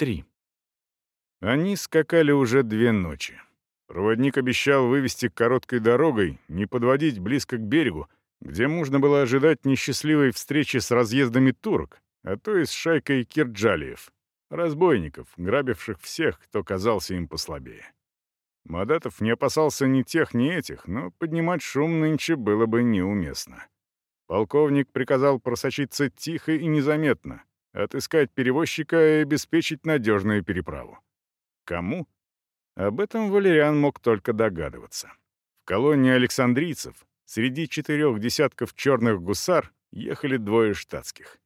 три. Они скакали уже две ночи. Проводник обещал вывести короткой дорогой, не подводить близко к берегу, где можно было ожидать несчастливой встречи с разъездами турок, а то и с шайкой кирджалиев, разбойников, грабивших всех, кто казался им послабее. Мадатов не опасался ни тех, ни этих, но поднимать шум нынче было бы неуместно. Полковник приказал просочиться тихо и незаметно, отыскать перевозчика и обеспечить надежную переправу. Кому? Об этом Валериан мог только догадываться. В колонии александрийцев среди четырех десятков черных гусар ехали двое штатских.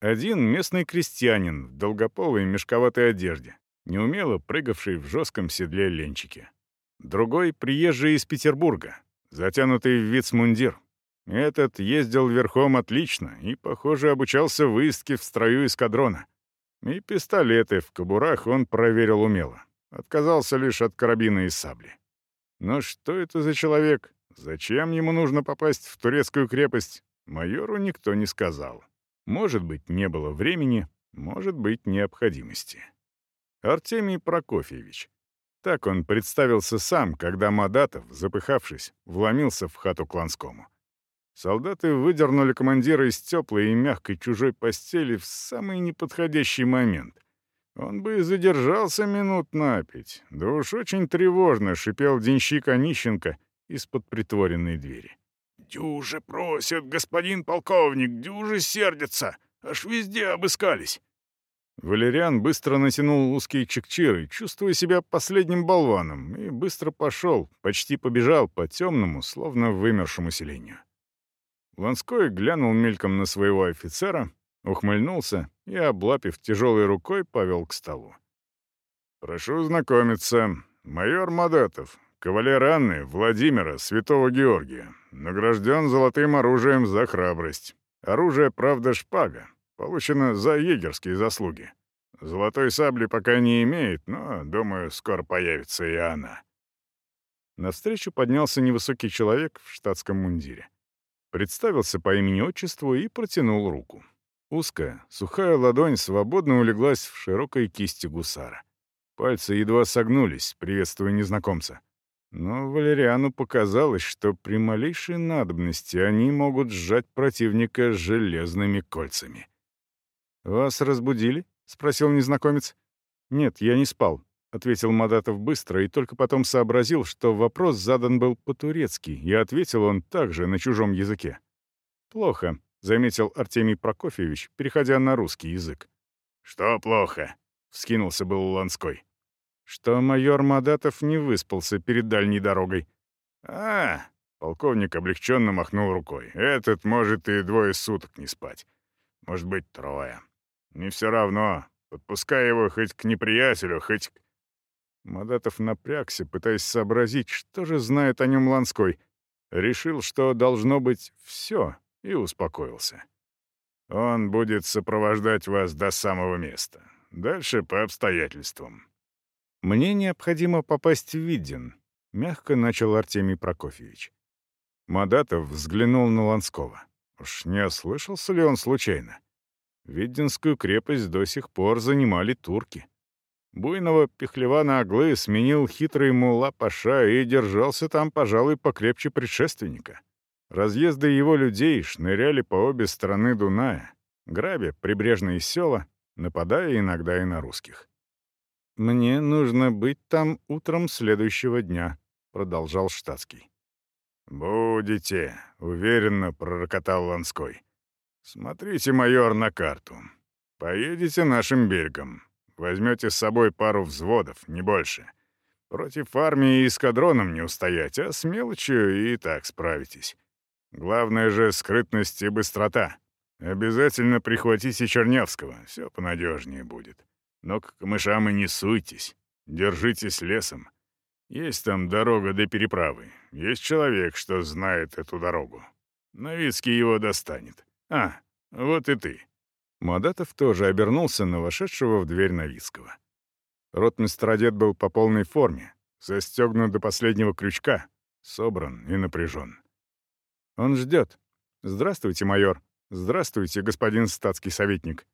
Один — местный крестьянин в долгополой мешковатой одежде, неумело прыгавший в жестком седле ленчике. Другой — приезжий из Петербурга, затянутый в вицмундир. Этот ездил верхом отлично и, похоже, обучался выездке в строю эскадрона. И пистолеты в кобурах он проверил умело. Отказался лишь от карабина и сабли. Но что это за человек? Зачем ему нужно попасть в турецкую крепость? Майору никто не сказал. Может быть, не было времени, может быть, необходимости. Артемий Прокофьевич. Так он представился сам, когда Мадатов, запыхавшись, вломился в хату Кланскому. Солдаты выдернули командира из теплой и мягкой чужой постели в самый неподходящий момент. Он бы задержался минут на пять, да уж очень тревожно шипел денщик Онищенко из-под притворенной двери. «Дюже просят, господин полковник, дюже сердятся, аж везде обыскались». Валериан быстро натянул узкие чекчиры, чувствуя себя последним болваном, и быстро пошел, почти побежал по темному, словно вымершему селению. Ланской глянул мельком на своего офицера, ухмыльнулся и, облапив тяжелой рукой, повел к столу. «Прошу знакомиться. Майор Мадатов, кавалер Анны Владимира Святого Георгия, награжден золотым оружием за храбрость. Оружие, правда, шпага, получено за егерские заслуги. Золотой сабли пока не имеет, но, думаю, скоро появится и она». Навстречу поднялся невысокий человек в штатском мундире представился по имени-отчеству и протянул руку. Узкая, сухая ладонь свободно улеглась в широкой кисти гусара. Пальцы едва согнулись, приветствуя незнакомца. Но Валериану показалось, что при малейшей надобности они могут сжать противника железными кольцами. «Вас разбудили?» — спросил незнакомец. «Нет, я не спал. — ответил Мадатов быстро и только потом сообразил, что вопрос задан был по-турецки, и ответил он также на чужом языке. «Плохо», — заметил Артемий Прокофьевич, переходя на русский язык. «Что плохо?» — вскинулся был Ланской. «Что майор Мадатов не выспался перед дальней дорогой». «А!» — полковник облегченно махнул рукой. «Этот может и двое суток не спать. Может быть, трое. Не все равно. Подпускай его хоть к неприятелю, хоть к Мадатов напрягся, пытаясь сообразить, что же знает о нем Ланской. Решил, что должно быть все, и успокоился. «Он будет сопровождать вас до самого места. Дальше по обстоятельствам». «Мне необходимо попасть в Видин», — мягко начал Артемий Прокофьевич. Мадатов взглянул на Ланского. Уж не ослышался ли он случайно? Видинскую крепость до сих пор занимали турки. Буйного пехлевана Аглы сменил хитрый мула Паша и держался там, пожалуй, покрепче предшественника. Разъезды его людей шныряли по обе стороны Дуная, грабя прибрежные села, нападая иногда и на русских. «Мне нужно быть там утром следующего дня», — продолжал штатский. «Будете», — уверенно пророкотал Ланской. «Смотрите, майор, на карту. Поедете нашим берегом. Возьмете с собой пару взводов, не больше. Против армии и эскадроном не устоять, а с мелочью и так справитесь. Главное же — скрытность и быстрота. Обязательно прихватите Чернявского, все понадежнее будет. Но к камышам и не суйтесь. Держитесь лесом. Есть там дорога до переправы. Есть человек, что знает эту дорогу. Новицкий его достанет. А, вот и ты. Мадатов тоже обернулся на вошедшего в дверь Новицкого. Ротмистр одет был по полной форме, застегнут до последнего крючка, собран и напряжен. Он ждет. «Здравствуйте, майор. Здравствуйте, господин статский советник».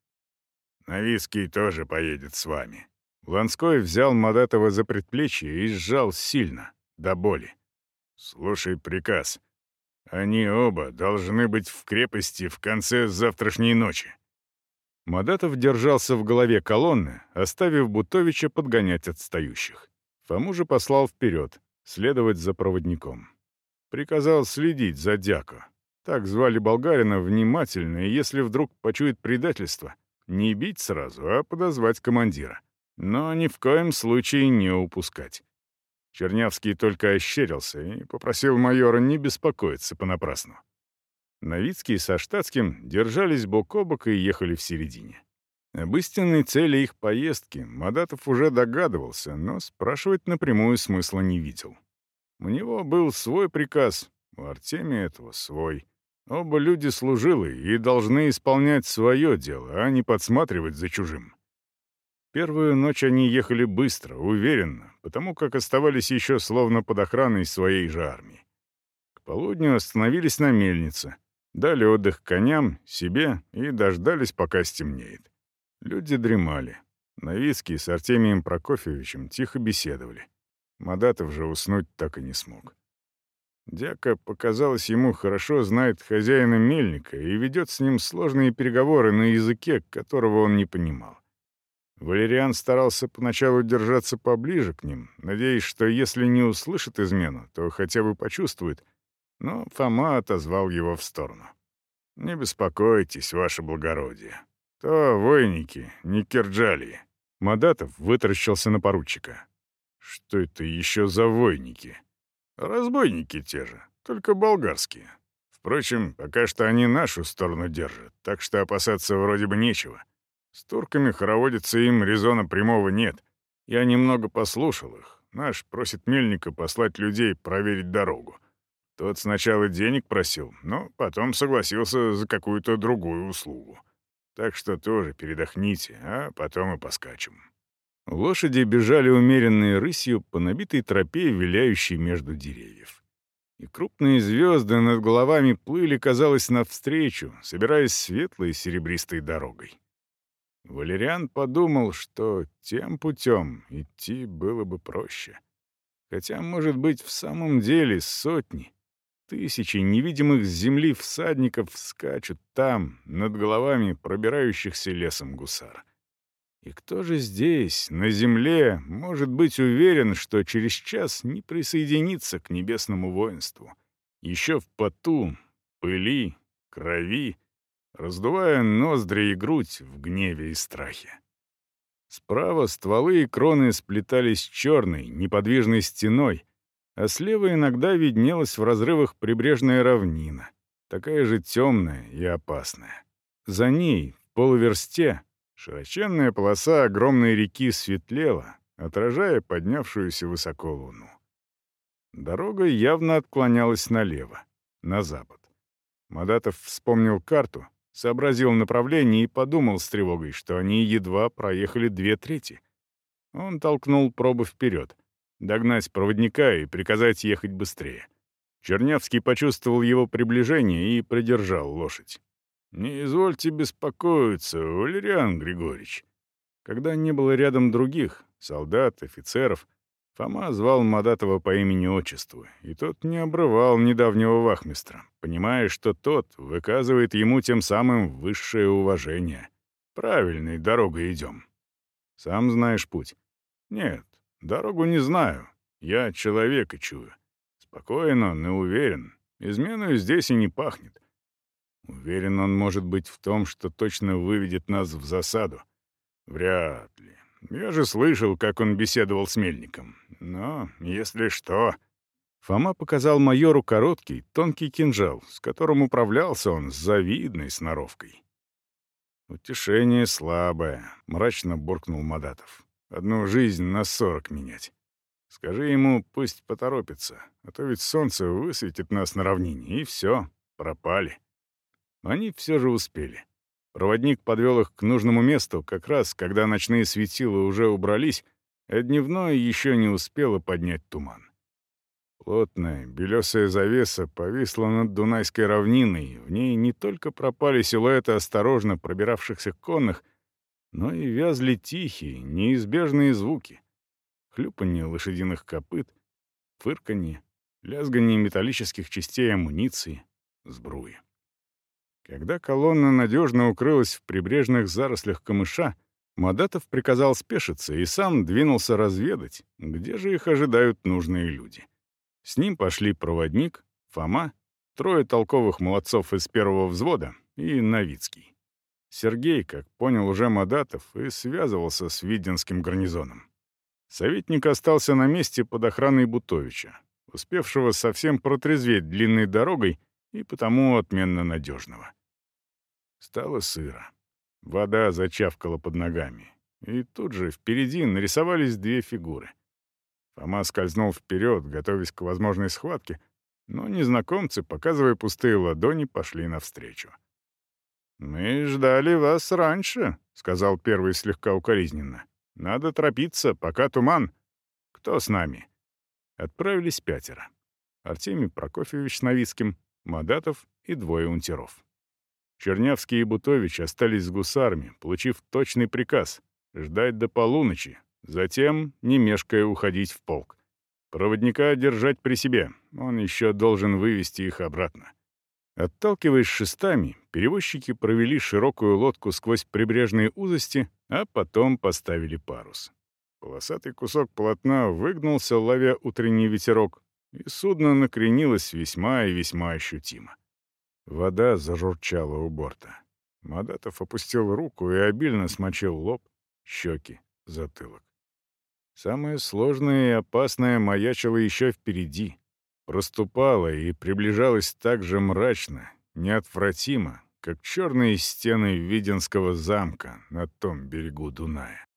Новицкий тоже поедет с вами». Ланской взял Мадатова за предплечье и сжал сильно, до боли. «Слушай приказ. Они оба должны быть в крепости в конце завтрашней ночи». Мадатов держался в голове колонны, оставив Бутовича подгонять отстающих. Фому же послал вперед, следовать за проводником. Приказал следить за Дяко. Так звали болгарина внимательно, и если вдруг почует предательство, не бить сразу, а подозвать командира но ни в коем случае не упускать. Чернявский только ощерился и попросил майора не беспокоиться понапрасну. Новицкий со штатским держались бок о бок и ехали в середине. Об истинной цели их поездки Мадатов уже догадывался, но спрашивать напрямую смысла не видел. У него был свой приказ, у Артемия этого свой. Оба люди служилые и должны исполнять свое дело, а не подсматривать за чужим. Первую ночь они ехали быстро, уверенно, потому как оставались еще словно под охраной своей же армии. К полудню остановились на мельнице, дали отдых коням, себе и дождались, пока стемнеет. Люди дремали. Новицкий с Артемием Прокофьевичем тихо беседовали. Мадатов же уснуть так и не смог. Дяка, показалось ему, хорошо знает хозяина мельника и ведет с ним сложные переговоры на языке, которого он не понимал. Валериан старался поначалу держаться поближе к ним, надеясь, что если не услышит измену, то хотя бы почувствует, но Фома отозвал его в сторону. «Не беспокойтесь, ваше благородие. То войники, не кирджалии». Мадатов вытаращился на поручика. «Что это еще за войники?» «Разбойники те же, только болгарские. Впрочем, пока что они нашу сторону держат, так что опасаться вроде бы нечего. С турками хороводиться им резона прямого нет. Я немного послушал их. Наш просит Мельника послать людей проверить дорогу. Тот сначала денег просил, но потом согласился за какую-то другую услугу. Так что тоже передохните, а потом и поскачем». Лошади бежали умеренной рысью по набитой тропе, виляющей между деревьев. И крупные звезды над головами плыли, казалось, навстречу, собираясь светлой серебристой дорогой. Валериан подумал, что тем путем идти было бы проще. Хотя, может быть, в самом деле сотни, тысячи невидимых с земли всадников скачут там, над головами пробирающихся лесом гусар. И кто же здесь, на земле, может быть уверен, что через час не присоединится к небесному воинству? Еще в поту, пыли, крови — раздувая ноздри и грудь в гневе и страхе. Справа стволы и кроны сплетались черной, неподвижной стеной, а слева иногда виднелась в разрывах прибрежная равнина, такая же темная и опасная. За ней, в полуверсте, широченная полоса огромной реки светлела, отражая поднявшуюся высоко луну. Дорога явно отклонялась налево, на запад. Мадатов вспомнил карту, сообразил направление и подумал с тревогой, что они едва проехали две трети. Он толкнул пробу вперед, догнать проводника и приказать ехать быстрее. Чернявский почувствовал его приближение и придержал лошадь. «Не извольте беспокоиться, Валериан Григорьевич». Когда не было рядом других, солдат, офицеров, Фома звал Мадатова по имени-отчеству, и тот не обрывал недавнего вахмистра, понимая, что тот выказывает ему тем самым высшее уважение. «Правильной дорогой идем». «Сам знаешь путь?» «Нет, дорогу не знаю. Я человека чую. Спокоен он и уверен. Изменою здесь и не пахнет. Уверен он может быть в том, что точно выведет нас в засаду. Вряд ли. Я же слышал, как он беседовал с Мельником. Но, если что...» Фома показал майору короткий, тонкий кинжал, с которым управлялся он с завидной сноровкой. «Утешение слабое», — мрачно буркнул Мадатов. «Одну жизнь на сорок менять. Скажи ему, пусть поторопится, а то ведь солнце высветит нас на равнине, и все, пропали». Они все же успели. Проводник подвел их к нужному месту, как раз, когда ночные светила уже убрались, а дневное еще не успело поднять туман. Плотная, белесая завеса повисла над Дунайской равниной, в ней не только пропали силуэты осторожно пробиравшихся конных, но и вязли тихие, неизбежные звуки. Хлюпанье лошадиных копыт, фырканье, лязганье металлических частей амуниции, сбруи. Когда колонна надежно укрылась в прибрежных зарослях камыша, Мадатов приказал спешиться и сам двинулся разведать, где же их ожидают нужные люди. С ним пошли проводник, Фома, трое толковых молодцов из первого взвода и Новицкий. Сергей, как понял уже Мадатов, и связывался с Виденским гарнизоном. Советник остался на месте под охраной Бутовича, успевшего совсем протрезветь длинной дорогой и потому отменно надежного. Стало сыро. Вода зачавкала под ногами. И тут же впереди нарисовались две фигуры. Фома скользнул вперед, готовясь к возможной схватке, но незнакомцы, показывая пустые ладони, пошли навстречу. «Мы ждали вас раньше», — сказал первый слегка укоризненно. «Надо торопиться, пока туман. Кто с нами?» Отправились пятеро. Артемий Прокофьевич Новицким, Мадатов и двое унтеров. Чернявский и Бутович остались с гусарами, получив точный приказ — ждать до полуночи, затем, не мешкая, уходить в полк. Проводника держать при себе, он еще должен вывести их обратно. Отталкиваясь шестами, перевозчики провели широкую лодку сквозь прибрежные узости, а потом поставили парус. Полосатый кусок полотна выгнулся, ловя утренний ветерок, и судно накренилось весьма и весьма ощутимо. Вода зажурчала у борта. Мадатов опустил руку и обильно смочил лоб, щеки, затылок. Самое сложное и опасное маячило еще впереди. Проступало и приближалось так же мрачно, неотвратимо, как черные стены Виденского замка на том берегу Дуная.